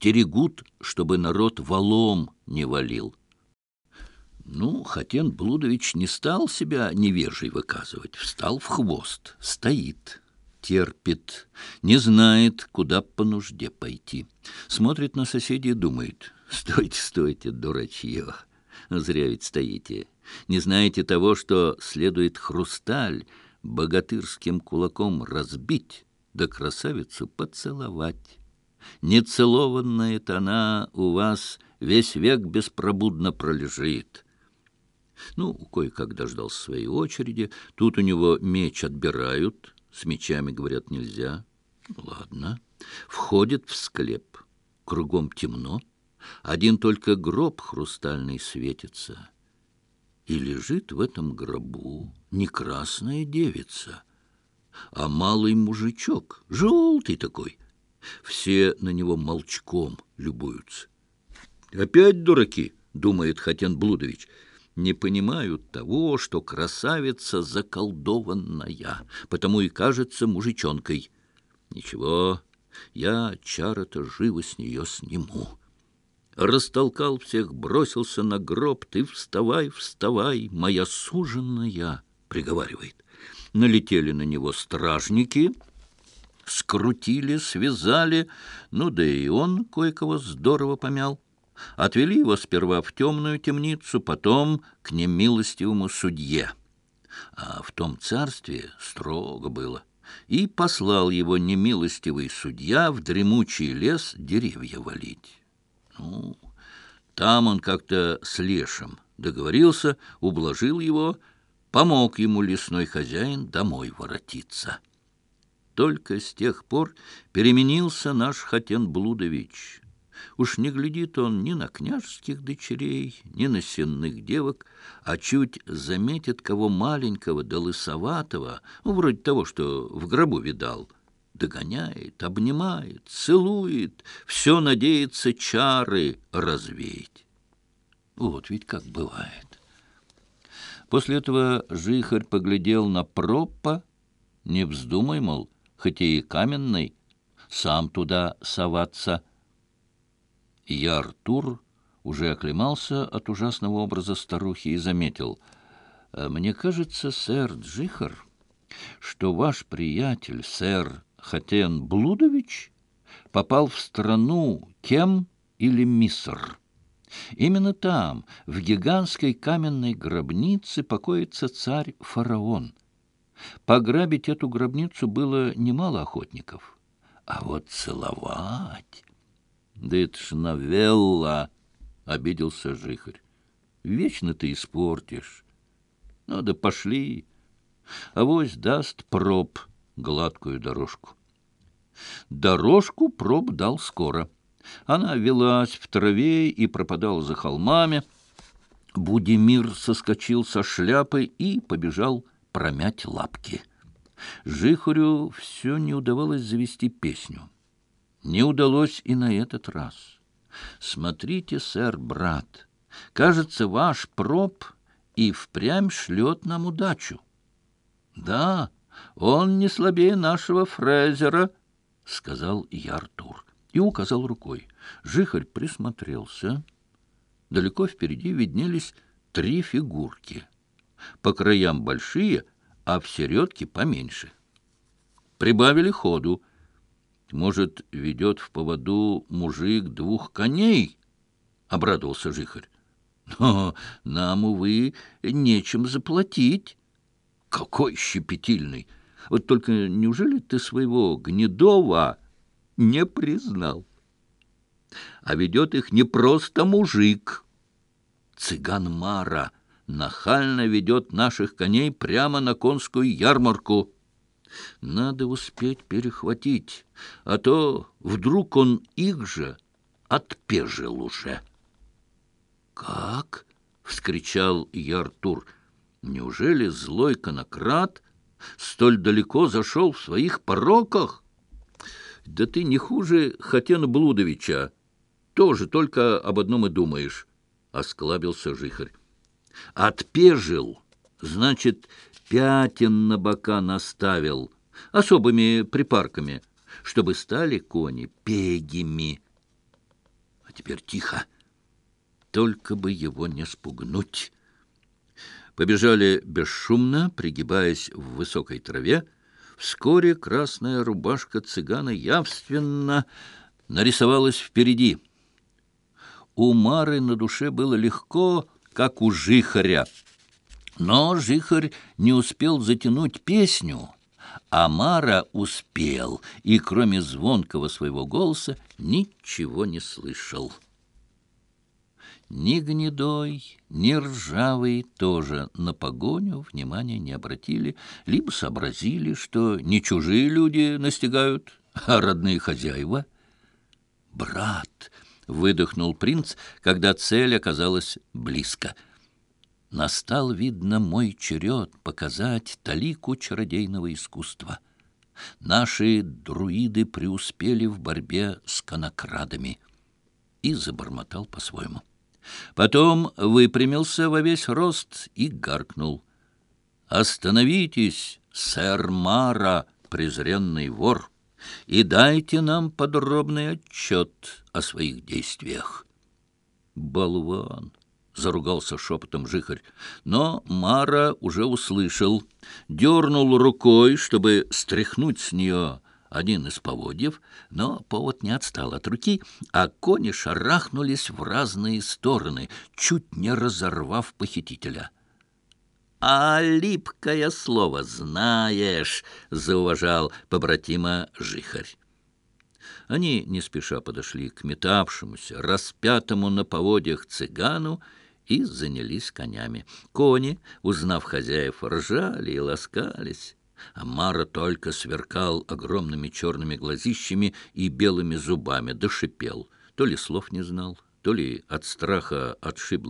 стерегут, чтобы народ валом не валил. Ну, Хатен Блудович не стал себя невежей выказывать, встал в хвост, стоит, терпит, не знает, куда по нужде пойти. Смотрит на соседей и думает, стойте, стойте, дурачье, зря ведь стоите. Не знаете того, что следует хрусталь богатырским кулаком разбить, да красавицу поцеловать. Нецелованная-то она у вас весь век беспробудно пролежит. Ну, кое-как дождался своей очереди. Тут у него меч отбирают, с мечами, говорят, нельзя. Ну, ладно. Входит в склеп. Кругом темно. Один только гроб хрустальный светится. И лежит в этом гробу не красная девица, а малый мужичок, желтый такой — все на него молчком любуются. «Опять дураки!» — думает Хатен Блудович. «Не понимают того, что красавица заколдованная, потому и кажется мужичонкой. Ничего, я чара-то живо с нее сниму». Растолкал всех, бросился на гроб. «Ты вставай, вставай, моя суженная!» — приговаривает. Налетели на него стражники — скрутили, связали, ну да и он кое-кого здорово помял. Отвели его сперва в темную темницу, потом к немилостивому судье. А в том царстве строго было. И послал его немилостивый судья в дремучий лес деревья валить. Ну, там он как-то с лешим договорился, ублажил его, помог ему лесной хозяин домой воротиться» только с тех пор переменился наш Хатен Блудович. Уж не глядит он ни на княжеских дочерей, ни на сенных девок, а чуть заметит кого маленького да лысоватого, ну, вроде того, что в гробу видал, догоняет, обнимает, целует, все надеется чары развеять. Вот ведь как бывает. После этого жихарь поглядел на пропа, не вздумай, мол, хоть и каменный, сам туда соваться. И Артур уже оклемался от ужасного образа старухи и заметил. «Э, «Мне кажется, сэр Джихар, что ваш приятель, сэр Хатен Блудович, попал в страну кем или миссер». Именно там, в гигантской каменной гробнице, покоится царь-фараон — Пограбить эту гробницу было немало охотников. А вот целовать... Да это ж новелла, — обиделся Жихарь. Вечно ты испортишь. Ну да пошли. Авось даст проб гладкую дорожку. Дорожку проб дал скоро. Она велась в траве и пропадала за холмами. Будимир соскочил со шляпы и побежал вверх. лапки. Жихарю все не удавалось завести песню. Не удалось и на этот раз. Смотрите, сэр, брат, кажется, ваш проб и впрямь шлет нам удачу. Да, он не слабее нашего Фрезера, — сказал я Артур и указал рукой. Жихарь присмотрелся. Далеко впереди виднелись три фигурки. По краям большие, а в середке поменьше. Прибавили ходу — может, ведет в поводу мужик двух коней? — обрадовался Жихарь. — Но нам, увы, нечем заплатить. — Какой щепетильный! Вот только неужели ты своего Гнедова не признал? А ведет нахально ведет наших коней прямо на конскую ярмарку. Надо успеть перехватить, а то вдруг он их же отпежил уже. «Как?» — вскричал Яртур. «Неужели злой конократ столь далеко зашел в своих пороках?» «Да ты не хуже Хатена Блудовича. Тоже только об одном и думаешь», — осклабился жихарь. Отпежил, значит, пятен на бока наставил особыми припарками, чтобы стали кони пегими. А теперь тихо, только бы его не спугнуть. Побежали бесшумно, пригибаясь в высокой траве. Вскоре красная рубашка цыгана явственно нарисовалась впереди. У Мары на душе было легко как у жихаря. Но жихарь не успел затянуть песню. а Мара успел и, кроме звонкого своего голоса, ничего не слышал. Ни гнедой, ни ржавый тоже на погоню внимания не обратили, либо сообразили, что не чужие люди настигают, а родные хозяева. «Брат!» выдохнул принц, когда цель оказалась близко. Настал, видно, мой черед показать талику чародейного искусства. Наши друиды преуспели в борьбе с конокрадами. И забормотал по-своему. Потом выпрямился во весь рост и гаркнул. «Остановитесь, сэр Мара, презренный вор!» и дайте нам подробный отчет о своих действиях. Болван! — заругался шепотом жихарь. Но Мара уже услышал, дернул рукой, чтобы стряхнуть с нее один из поводьев, но повод не отстал от руки, а кони шарахнулись в разные стороны, чуть не разорвав похитителя. «А липкое слово знаешь», — зауважал побратима Жихарь. Они не спеша подошли к метавшемуся, распятому на поводьях цыгану и занялись конями. Кони, узнав хозяев, ржали и ласкались. А Мара только сверкал огромными черными глазищами и белыми зубами, дошипел. То ли слов не знал, то ли от страха отшибло.